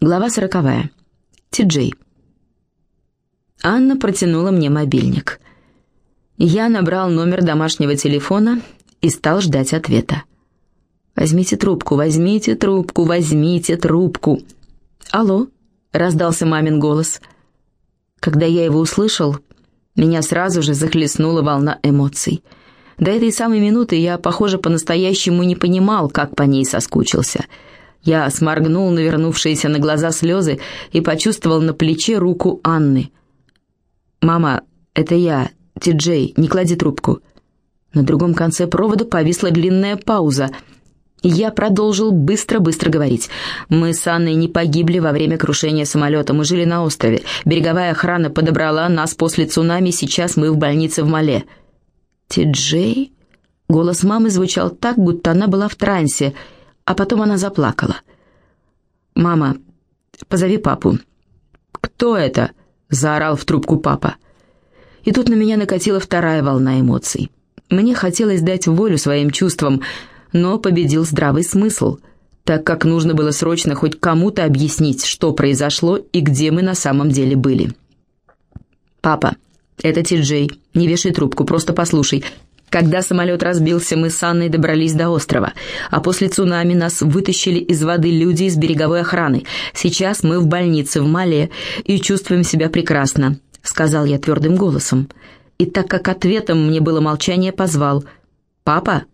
Глава сороковая. Ти-Джей. Анна протянула мне мобильник. Я набрал номер домашнего телефона и стал ждать ответа. «Возьмите трубку, возьмите трубку, возьмите трубку». «Алло», — раздался мамин голос. Когда я его услышал, меня сразу же захлестнула волна эмоций. До этой самой минуты я, похоже, по-настоящему не понимал, как по ней соскучился — я сморгнул навернувшиеся на глаза слезы и почувствовал на плече руку Анны. «Мама, это я, Ти-Джей, не клади трубку». На другом конце провода повисла длинная пауза. Я продолжил быстро-быстро говорить. «Мы с Анной не погибли во время крушения самолета. Мы жили на острове. Береговая охрана подобрала нас после цунами. Сейчас мы в больнице в Мале». «Ти-Джей?» Голос мамы звучал так, будто она была в трансе – а потом она заплакала. «Мама, позови папу». «Кто это?» – заорал в трубку папа. И тут на меня накатила вторая волна эмоций. Мне хотелось дать волю своим чувствам, но победил здравый смысл, так как нужно было срочно хоть кому-то объяснить, что произошло и где мы на самом деле были. «Папа, это Ти-Джей. Не вешай трубку, просто послушай. Когда самолет разбился, мы с Анной добрались до острова, а после цунами нас вытащили из воды люди из береговой охраны. Сейчас мы в больнице в Мале и чувствуем себя прекрасно», — сказал я твердым голосом. И так как ответом мне было молчание, позвал. «Папа?»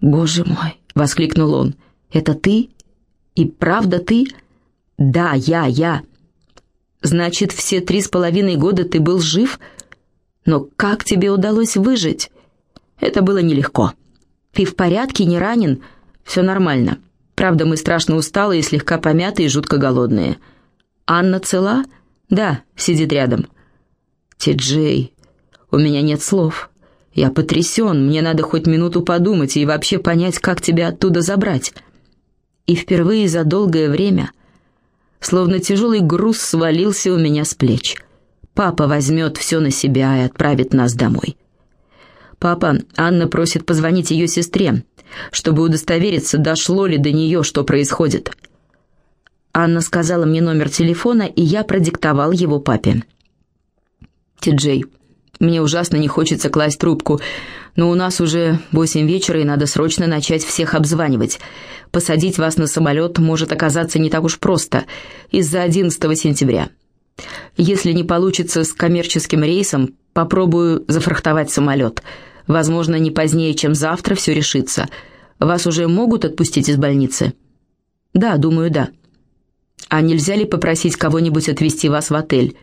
«Боже мой!» — воскликнул он. «Это ты? И правда ты?» «Да, я, я». «Значит, все три с половиной года ты был жив? Но как тебе удалось выжить?» Это было нелегко. «Ты в порядке, не ранен?» «Все нормально. Правда, мы страшно усталые, слегка помятые и жутко голодные». «Анна цела?» «Да, сидит рядом». «Ти-Джей, у меня нет слов. Я потрясен, мне надо хоть минуту подумать и вообще понять, как тебя оттуда забрать». И впервые за долгое время, словно тяжелый груз свалился у меня с плеч. Папа возьмет все на себя и отправит нас домой. «Папа, Анна просит позвонить ее сестре, чтобы удостовериться, дошло ли до нее, что происходит». Анна сказала мне номер телефона, и я продиктовал его папе. «Ти-Джей, мне ужасно не хочется класть трубку, но у нас уже восемь вечера, и надо срочно начать всех обзванивать. Посадить вас на самолет может оказаться не так уж просто из-за 11 сентября. Если не получится с коммерческим рейсом, попробую зафрахтовать самолет». Возможно, не позднее, чем завтра все решится. Вас уже могут отпустить из больницы?» «Да, думаю, да». «А нельзя ли попросить кого-нибудь отвезти вас в отель?»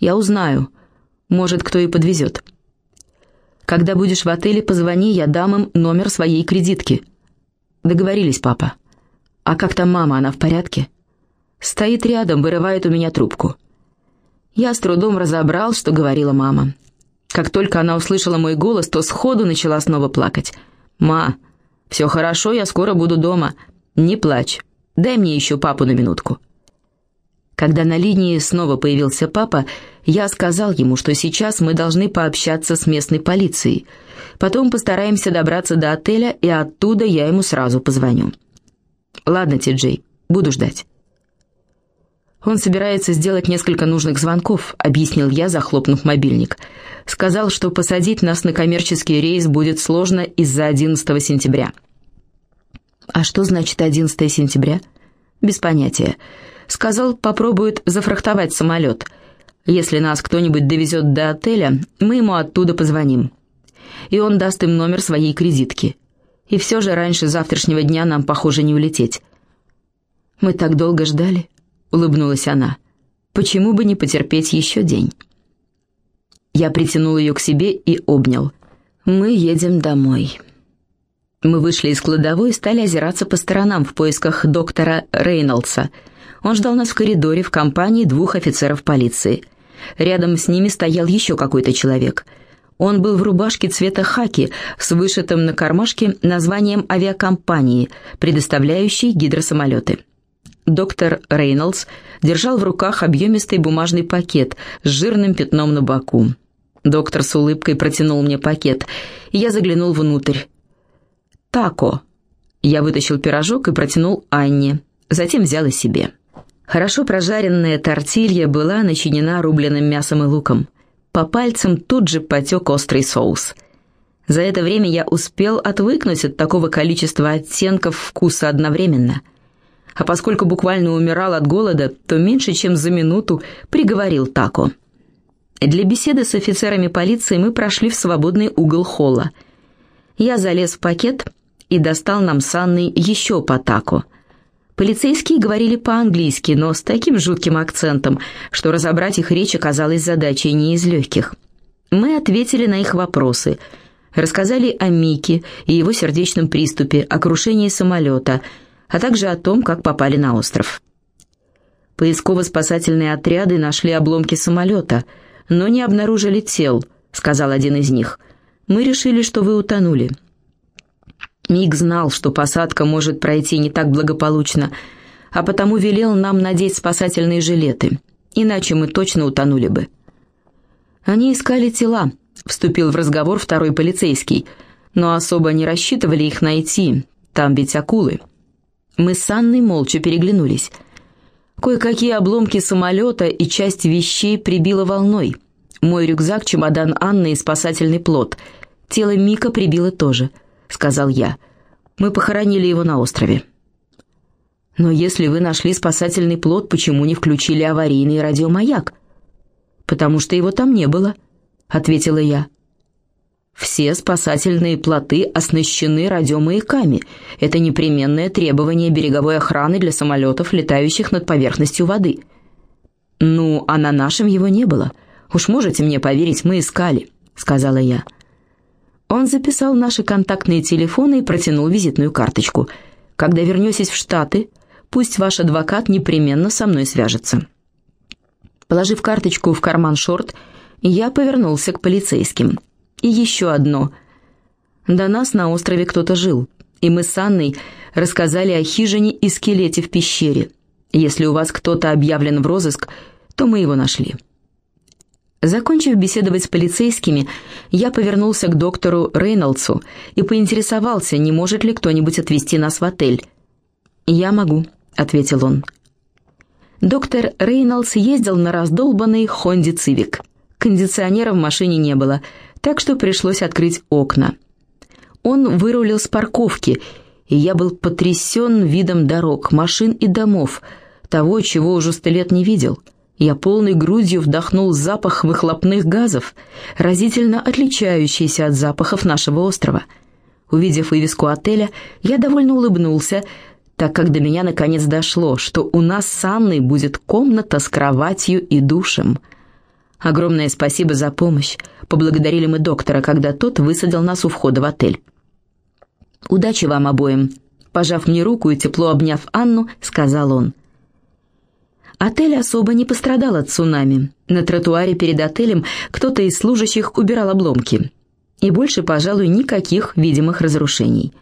«Я узнаю. Может, кто и подвезет». «Когда будешь в отеле, позвони, я дам им номер своей кредитки». «Договорились, папа». «А как там мама, она в порядке?» «Стоит рядом, вырывает у меня трубку». Я с трудом разобрал, что говорила мама. Как только она услышала мой голос, то сходу начала снова плакать. «Ма, все хорошо, я скоро буду дома. Не плачь. Дай мне еще папу на минутку». Когда на линии снова появился папа, я сказал ему, что сейчас мы должны пообщаться с местной полицией. Потом постараемся добраться до отеля, и оттуда я ему сразу позвоню. «Ладно, Ти-Джей, буду ждать». «Он собирается сделать несколько нужных звонков», — объяснил я, захлопнув мобильник. «Сказал, что посадить нас на коммерческий рейс будет сложно из-за 11 сентября». «А что значит 11 сентября?» «Без понятия. Сказал, попробует зафрахтовать самолет. Если нас кто-нибудь довезет до отеля, мы ему оттуда позвоним. И он даст им номер своей кредитки. И все же раньше завтрашнего дня нам, похоже, не улететь». «Мы так долго ждали», — улыбнулась она. «Почему бы не потерпеть еще день?» Я притянул ее к себе и обнял. «Мы едем домой». Мы вышли из кладовой и стали озираться по сторонам в поисках доктора Рейнольдса. Он ждал нас в коридоре в компании двух офицеров полиции. Рядом с ними стоял еще какой-то человек. Он был в рубашке цвета хаки с вышитым на кармашке названием авиакомпании, предоставляющей гидросамолеты. Доктор Рейнольдс держал в руках объемистый бумажный пакет с жирным пятном на боку. Доктор с улыбкой протянул мне пакет, и я заглянул внутрь. «Тако». Я вытащил пирожок и протянул Анне, затем взял и себе. Хорошо прожаренная тортилья была начинена рубленым мясом и луком. По пальцам тут же потек острый соус. За это время я успел отвыкнуть от такого количества оттенков вкуса одновременно. А поскольку буквально умирал от голода, то меньше чем за минуту приговорил тако. Для беседы с офицерами полиции мы прошли в свободный угол холла. Я залез в пакет и достал нам с Анной еще по тако – Полицейские говорили по-английски, но с таким жутким акцентом, что разобрать их речь оказалась задачей не из легких. Мы ответили на их вопросы, рассказали о Мике и его сердечном приступе, о крушении самолета, а также о том, как попали на остров. Поисково-спасательные отряды нашли обломки самолета, но не обнаружили тел, сказал один из них. Мы решили, что вы утонули. Миг знал, что посадка может пройти не так благополучно, а потому велел нам надеть спасательные жилеты, иначе мы точно утонули бы. Они искали тела, вступил в разговор второй полицейский, но особо не рассчитывали их найти, там ведь акулы. Мы с Анной молча переглянулись. Кое-какие обломки самолета и часть вещей прибило волной. Мой рюкзак, чемодан Анны и спасательный плот. Тело Мика прибило тоже –— сказал я. «Мы похоронили его на острове». «Но если вы нашли спасательный плот, почему не включили аварийный радиомаяк?» «Потому что его там не было», — ответила я. «Все спасательные плоты оснащены радиомаяками. Это непременное требование береговой охраны для самолетов, летающих над поверхностью воды». «Ну, а на нашем его не было. Уж можете мне поверить, мы искали», — сказала я. Он записал наши контактные телефоны и протянул визитную карточку. «Когда вернетесь в Штаты, пусть ваш адвокат непременно со мной свяжется». Положив карточку в карман шорт, я повернулся к полицейским. И еще одно. До нас на острове кто-то жил, и мы с Анной рассказали о хижине и скелете в пещере. Если у вас кто-то объявлен в розыск, то мы его нашли. Закончив беседовать с полицейскими, я повернулся к доктору Рейнольдсу и поинтересовался, не может ли кто-нибудь отвезти нас в отель. «Я могу», — ответил он. Доктор Рейнольдс ездил на раздолбанной Хонде Цивик. Кондиционера в машине не было, так что пришлось открыть окна. Он вырулил с парковки, и я был потрясен видом дорог, машин и домов, того, чего уже сто лет не видел — я полной грудью вдохнул запах выхлопных газов, разительно отличающийся от запахов нашего острова. Увидев вывеску отеля, я довольно улыбнулся, так как до меня наконец дошло, что у нас с Анной будет комната с кроватью и душем. Огромное спасибо за помощь. Поблагодарили мы доктора, когда тот высадил нас у входа в отель. «Удачи вам обоим!» Пожав мне руку и тепло обняв Анну, сказал он – Отель особо не пострадал от цунами. На тротуаре перед отелем кто-то из служащих убирал обломки. И больше, пожалуй, никаких видимых разрушений.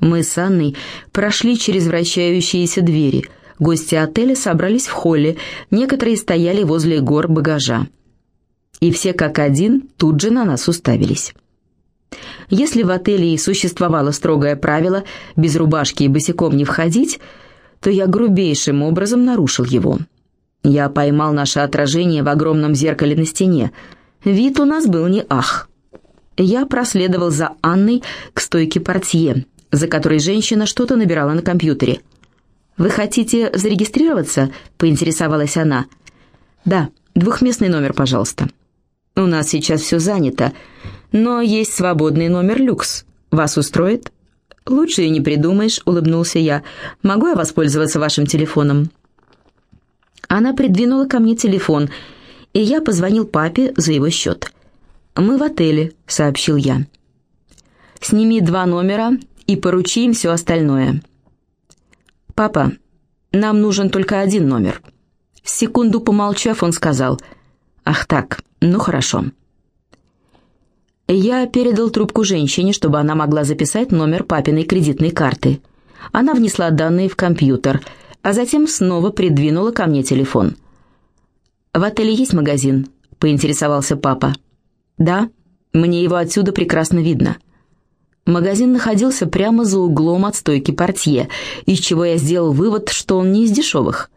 Мы с Анной прошли через вращающиеся двери. Гости отеля собрались в холле, некоторые стояли возле гор багажа. И все как один тут же на нас уставились. Если в отеле и существовало строгое правило без рубашки и босиком не входить, то я грубейшим образом нарушил его – я поймал наше отражение в огромном зеркале на стене. Вид у нас был не ах. Я проследовал за Анной к стойке портье, за которой женщина что-то набирала на компьютере. «Вы хотите зарегистрироваться?» — поинтересовалась она. «Да, двухместный номер, пожалуйста». «У нас сейчас все занято, но есть свободный номер люкс. Вас устроит?» «Лучше и не придумаешь», — улыбнулся я. «Могу я воспользоваться вашим телефоном?» Она придвинула ко мне телефон, и я позвонил папе за его счет. «Мы в отеле», — сообщил я. «Сними два номера и поручи им все остальное». «Папа, нам нужен только один номер». Секунду помолчав, он сказал, «Ах так, ну хорошо». Я передал трубку женщине, чтобы она могла записать номер папиной кредитной карты. Она внесла данные в компьютер — а затем снова придвинула ко мне телефон. «В отеле есть магазин?» — поинтересовался папа. «Да, мне его отсюда прекрасно видно». Магазин находился прямо за углом от стойки портье, из чего я сделал вывод, что он не из дешевых.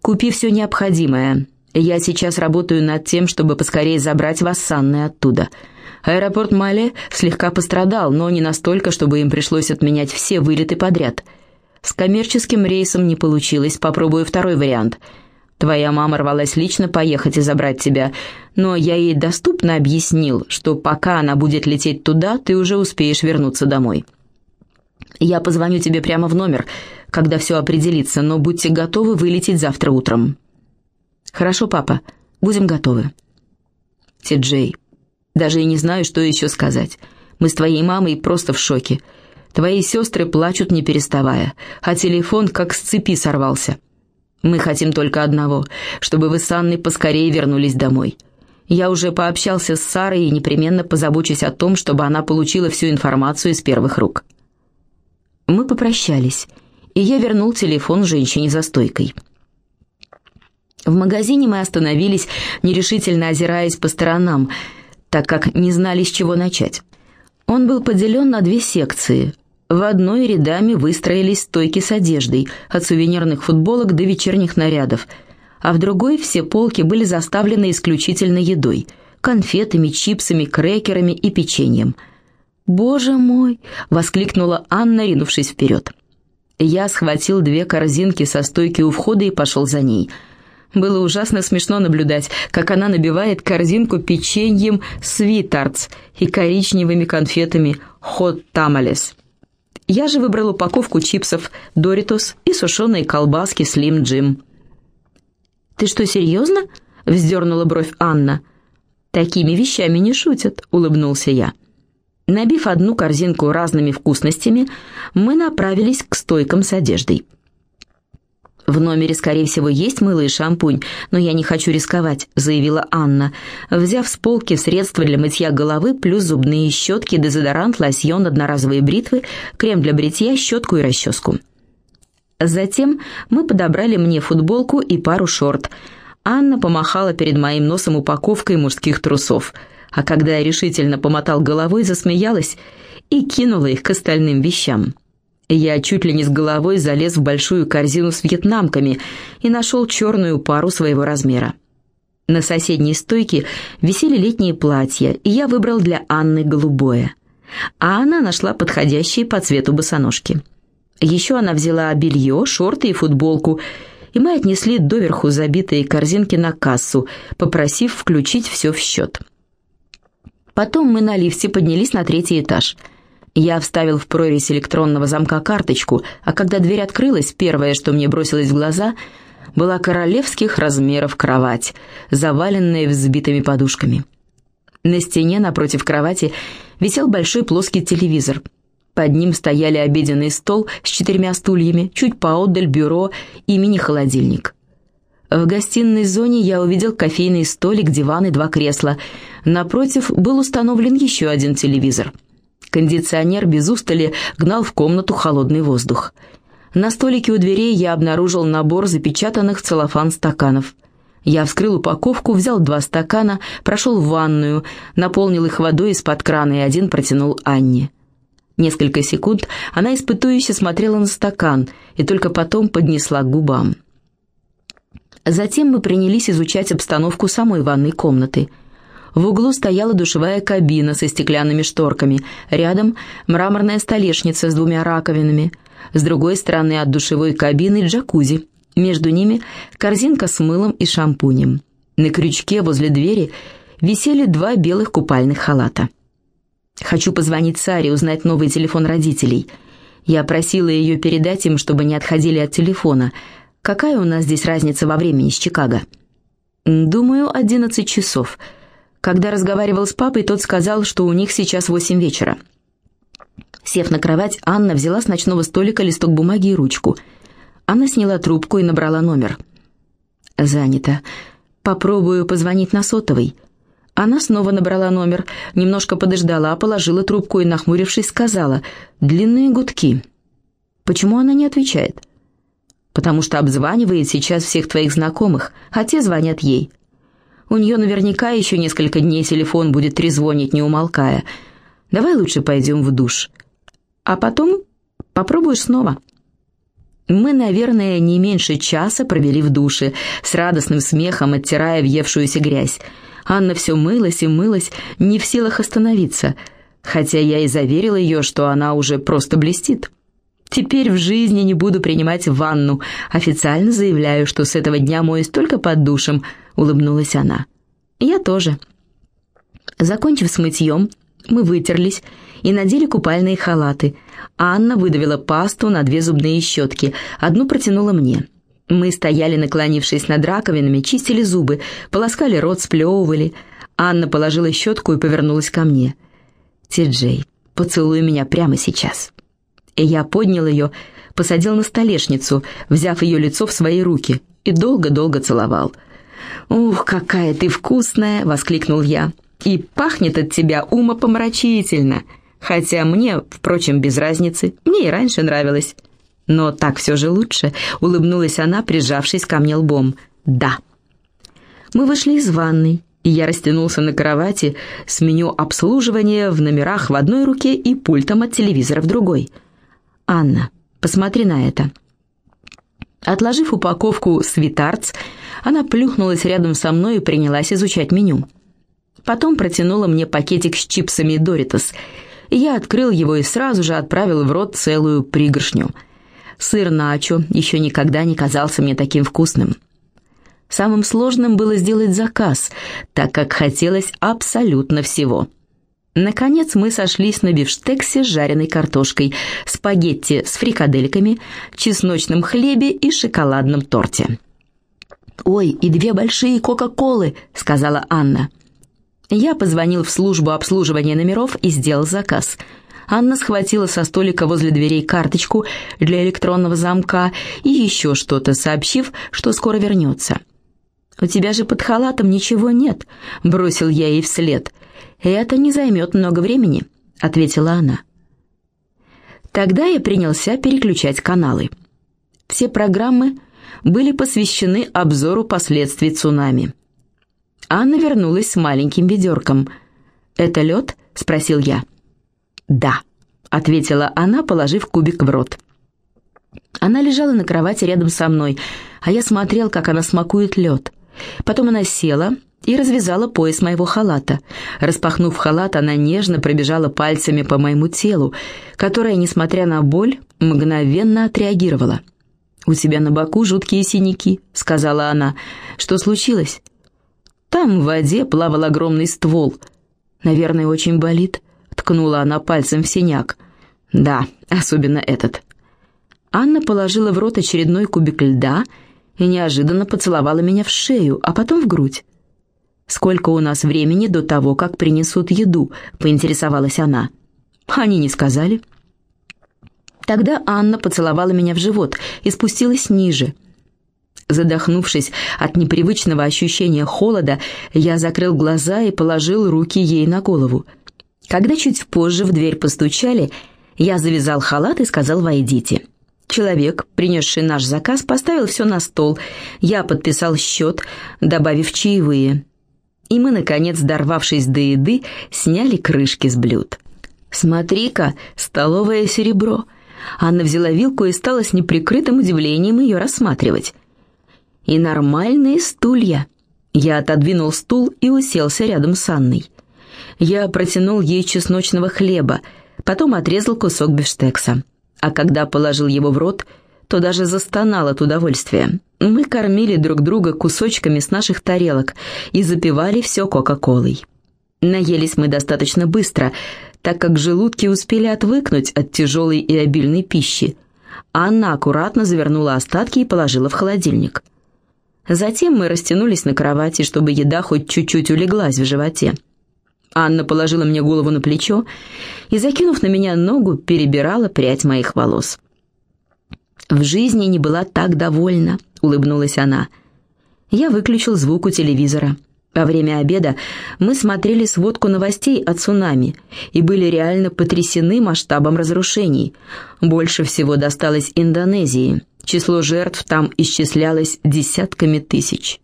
Купи все необходимое. Я сейчас работаю над тем, чтобы поскорее забрать вас с Анной оттуда. Аэропорт Мале слегка пострадал, но не настолько, чтобы им пришлось отменять все вылеты подряд. С коммерческим рейсом не получилось, попробую второй вариант. Твоя мама рвалась лично поехать и забрать тебя, но я ей доступно объяснил, что пока она будет лететь туда, ты уже успеешь вернуться домой. Я позвоню тебе прямо в номер, когда все определится, но будьте готовы вылететь завтра утром». «Хорошо, папа, будем готовы». «Ти-Джей, даже и не знаю, что еще сказать. Мы с твоей мамой просто в шоке. Твои сестры плачут не переставая, а телефон как с цепи сорвался. Мы хотим только одного, чтобы вы с Анной поскорее вернулись домой». Я уже пообщался с Сарой и непременно позабочусь о том, чтобы она получила всю информацию из первых рук. Мы попрощались, и я вернул телефон женщине за стойкой. В магазине мы остановились, нерешительно озираясь по сторонам, так как не знали, с чего начать. Он был поделен на две секции. В одной рядами выстроились стойки с одеждой, от сувенирных футболок до вечерних нарядов, а в другой все полки были заставлены исключительно едой – конфетами, чипсами, крекерами и печеньем – «Боже мой!» — воскликнула Анна, ринувшись вперед. Я схватил две корзинки со стойки у входа и пошел за ней. Было ужасно смешно наблюдать, как она набивает корзинку печеньем «Свитартс» и коричневыми конфетами «Хот Тамалес». Я же выбрал упаковку чипсов «Доритос» и сушеные колбаски «Слим Джим». «Ты что, серьезно?» — вздернула бровь Анна. «Такими вещами не шутят», — улыбнулся я. Набив одну корзинку разными вкусностями, мы направились к стойкам с одеждой. «В номере, скорее всего, есть мыло и шампунь, но я не хочу рисковать», — заявила Анна, взяв с полки средства для мытья головы плюс зубные щетки, дезодорант, лосьон, одноразовые бритвы, крем для бритья, щетку и расческу. Затем мы подобрали мне футболку и пару шорт. Анна помахала перед моим носом упаковкой мужских трусов — а когда я решительно помотал головой, засмеялась и кинула их к остальным вещам. Я чуть ли не с головой залез в большую корзину с вьетнамками и нашел черную пару своего размера. На соседней стойке висели летние платья, и я выбрал для Анны голубое. А она нашла подходящие по цвету босоножки. Еще она взяла белье, шорты и футболку, и мы отнесли доверху забитые корзинки на кассу, попросив включить все в счет. Потом мы на лифте поднялись на третий этаж. Я вставил в прорезь электронного замка карточку, а когда дверь открылась, первое, что мне бросилось в глаза, была королевских размеров кровать, заваленная взбитыми подушками. На стене напротив кровати висел большой плоский телевизор. Под ним стояли обеденный стол с четырьмя стульями, чуть поодаль бюро и мини-холодильник. В гостиной зоне я увидел кофейный столик, диван и два кресла. Напротив был установлен еще один телевизор. Кондиционер без устали гнал в комнату холодный воздух. На столике у дверей я обнаружил набор запечатанных целлофан стаканов. Я вскрыл упаковку, взял два стакана, прошел в ванную, наполнил их водой из-под крана и один протянул Анне. Несколько секунд она испытующе смотрела на стакан и только потом поднесла к губам. Затем мы принялись изучать обстановку самой ванной комнаты. В углу стояла душевая кабина со стеклянными шторками, рядом мраморная столешница с двумя раковинами, с другой стороны от душевой кабины джакузи, между ними корзинка с мылом и шампунем. На крючке возле двери висели два белых купальных халата. «Хочу позвонить Саре, узнать новый телефон родителей». Я просила ее передать им, чтобы не отходили от телефона – Какая у нас здесь разница во времени с Чикаго? Думаю, одиннадцать часов. Когда разговаривал с папой, тот сказал, что у них сейчас восемь вечера. Сев на кровать, Анна взяла с ночного столика листок бумаги и ручку. Она сняла трубку и набрала номер. «Занято. Попробую позвонить на сотовый». Она снова набрала номер, немножко подождала, положила трубку и, нахмурившись, сказала «Длинные гудки». «Почему она не отвечает?» потому что обзванивает сейчас всех твоих знакомых, а те звонят ей. У нее наверняка еще несколько дней телефон будет трезвонить, не умолкая. Давай лучше пойдем в душ. А потом попробуешь снова». Мы, наверное, не меньше часа провели в душе, с радостным смехом оттирая въевшуюся грязь. Анна все мылась и мылась, не в силах остановиться, хотя я и заверила ее, что она уже просто блестит. Теперь в жизни не буду принимать ванну. Официально заявляю, что с этого дня моюсь только под душем», — улыбнулась она. «Я тоже». Закончив с мытьем, мы вытерлись и надели купальные халаты. Анна выдавила пасту на две зубные щетки, одну протянула мне. Мы стояли, наклонившись над раковинами, чистили зубы, полоскали рот, сплевывали. Анна положила щетку и повернулась ко мне. «Ти-Джей, поцелуй меня прямо сейчас». И я поднял ее, посадил на столешницу, взяв ее лицо в свои руки, и долго-долго целовал. «Ух, какая ты вкусная!» — воскликнул я. «И пахнет от тебя умопомрачительно!» Хотя мне, впрочем, без разницы, мне и раньше нравилось. Но так все же лучше, улыбнулась она, прижавшись ко мне лбом. Да. Мы вышли из ванной, и я растянулся на кровати с меню обслуживания в номерах в одной руке и пультом от телевизора в другой. «Анна, посмотри на это». Отложив упаковку «Свитартс», она плюхнулась рядом со мной и принялась изучать меню. Потом протянула мне пакетик с чипсами «Доритос». Я открыл его и сразу же отправил в рот целую пригоршню. Сыр начо еще никогда не казался мне таким вкусным. Самым сложным было сделать заказ, так как хотелось абсолютно всего – Наконец мы сошлись на бифштексе с жареной картошкой, спагетти с фрикадельками, чесночном хлебе и шоколадном торте. «Ой, и две большие Кока-Колы», — сказала Анна. Я позвонил в службу обслуживания номеров и сделал заказ. Анна схватила со столика возле дверей карточку для электронного замка и еще что-то, сообщив, что скоро вернется. «У тебя же под халатом ничего нет», — бросил я ей вслед — «Это не займет много времени», — ответила она. Тогда я принялся переключать каналы. Все программы были посвящены обзору последствий цунами. Анна вернулась с маленьким ведерком. «Это лед?» — спросил я. «Да», — ответила она, положив кубик в рот. Она лежала на кровати рядом со мной, а я смотрел, как она смакует лед. Потом она села и развязала пояс моего халата. Распахнув халат, она нежно пробежала пальцами по моему телу, которое, несмотря на боль, мгновенно отреагировало. «У тебя на боку жуткие синяки», — сказала она. «Что случилось?» «Там в воде плавал огромный ствол. Наверное, очень болит», — ткнула она пальцем в синяк. «Да, особенно этот». Анна положила в рот очередной кубик льда и неожиданно поцеловала меня в шею, а потом в грудь. «Сколько у нас времени до того, как принесут еду?» — поинтересовалась она. «Они не сказали». Тогда Анна поцеловала меня в живот и спустилась ниже. Задохнувшись от непривычного ощущения холода, я закрыл глаза и положил руки ей на голову. Когда чуть позже в дверь постучали, я завязал халат и сказал «Войдите». Человек, принесший наш заказ, поставил все на стол. Я подписал счет, добавив чаевые и мы, наконец, дорвавшись до еды, сняли крышки с блюд. «Смотри-ка, столовое серебро!» Анна взяла вилку и стала с неприкрытым удивлением ее рассматривать. «И нормальные стулья!» Я отодвинул стул и уселся рядом с Анной. Я протянул ей чесночного хлеба, потом отрезал кусок бифштекса. А когда положил его в рот, то даже застонал от удовольствия. Мы кормили друг друга кусочками с наших тарелок и запивали все Кока-Колой. Наелись мы достаточно быстро, так как желудки успели отвыкнуть от тяжелой и обильной пищи. Анна аккуратно завернула остатки и положила в холодильник. Затем мы растянулись на кровати, чтобы еда хоть чуть-чуть улеглась в животе. Анна положила мне голову на плечо и, закинув на меня ногу, перебирала прядь моих волос. «В жизни не была так довольна», — улыбнулась она. Я выключил звук у телевизора. Во время обеда мы смотрели сводку новостей о цунами и были реально потрясены масштабом разрушений. Больше всего досталось Индонезии. Число жертв там исчислялось десятками тысяч.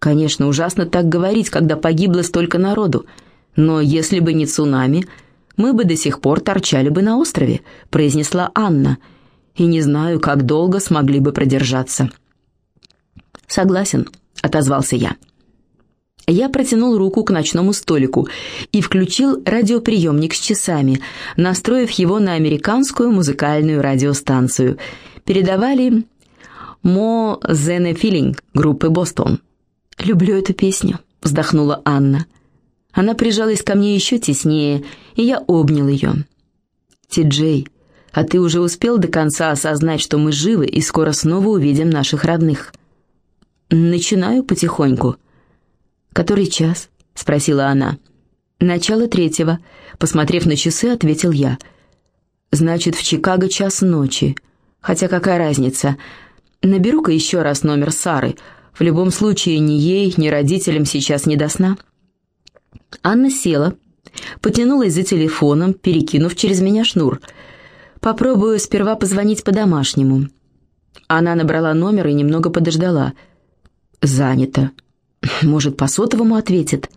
Конечно, ужасно так говорить, когда погибло столько народу. Но если бы не цунами, мы бы до сих пор торчали бы на острове, произнесла Анна – и не знаю, как долго смогли бы продержаться». «Согласен», — отозвался я. Я протянул руку к ночному столику и включил радиоприемник с часами, настроив его на американскую музыкальную радиостанцию. Передавали «Мо Зене Филинг» группы «Бостон». «Люблю эту песню», — вздохнула Анна. Она прижалась ко мне еще теснее, и я обнял ее. «Ти-Джей, а ты уже успел до конца осознать, что мы живы и скоро снова увидим наших родных?» «Начинаю потихоньку», — «Который час?» — спросила она. «Начало третьего», — посмотрев на часы, ответил я. «Значит, в Чикаго час ночи. Хотя какая разница? Наберу-ка еще раз номер Сары. В любом случае, ни ей, ни родителям сейчас не до сна». Анна села, потянулась за телефоном, перекинув через меня шнур. «Попробую сперва позвонить по-домашнему». Она набрала номер и немного подождала. «Занято», может, по сотовому ответит.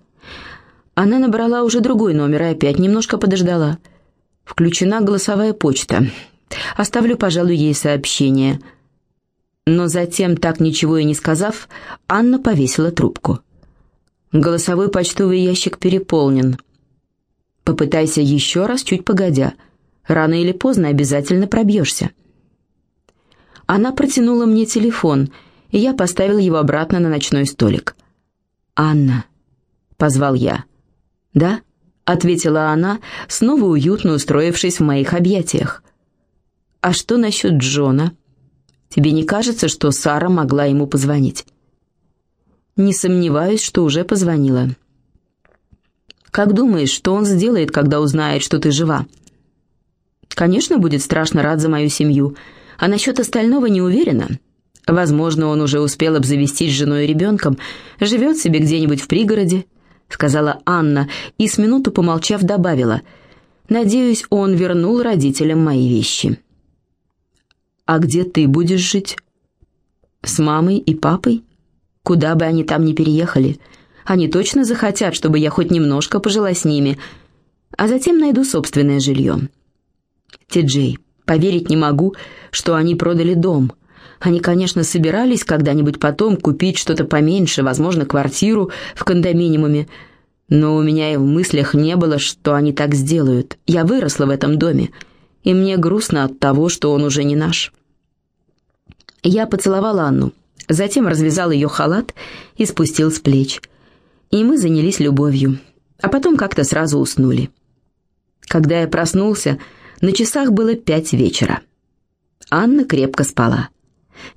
Она набрала уже другой номер и опять немножко подождала. Включена голосовая почта. Оставлю, пожалуй, ей сообщение. Но затем, так ничего и не сказав, Анна повесила трубку. Голосовой почтовый ящик переполнен. Попытайся еще раз, чуть погодя. Рано или поздно обязательно пробьешься. Она протянула мне телефон, и я поставил его обратно на ночной столик. «Анна», — позвал я. «Да?» — ответила она, снова уютно устроившись в моих объятиях. «А что насчет Джона? Тебе не кажется, что Сара могла ему позвонить?» «Не сомневаюсь, что уже позвонила». «Как думаешь, что он сделает, когда узнает, что ты жива?» «Конечно, будет страшно рад за мою семью, а насчет остального не уверена». Возможно, он уже успел обзавестись женой и ребенком, живет себе где-нибудь в пригороде», — сказала Анна и с минуту помолчав добавила. «Надеюсь, он вернул родителям мои вещи». «А где ты будешь жить?» «С мамой и папой? Куда бы они там ни переехали. Они точно захотят, чтобы я хоть немножко пожила с ними, а затем найду собственное жилье». «Ти-Джей, поверить не могу, что они продали дом». Они, конечно, собирались когда-нибудь потом купить что-то поменьше, возможно, квартиру в кондоминиуме, но у меня и в мыслях не было, что они так сделают. Я выросла в этом доме, и мне грустно от того, что он уже не наш. Я поцеловала Анну, затем развязал ее халат и спустил с плеч. И мы занялись любовью, а потом как-то сразу уснули. Когда я проснулся, на часах было пять вечера. Анна крепко спала.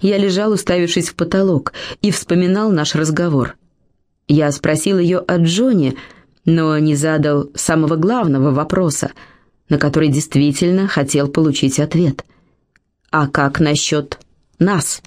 Я лежал, уставившись в потолок, и вспоминал наш разговор. Я спросил ее о Джоне, но не задал самого главного вопроса, на который действительно хотел получить ответ. «А как насчет нас?»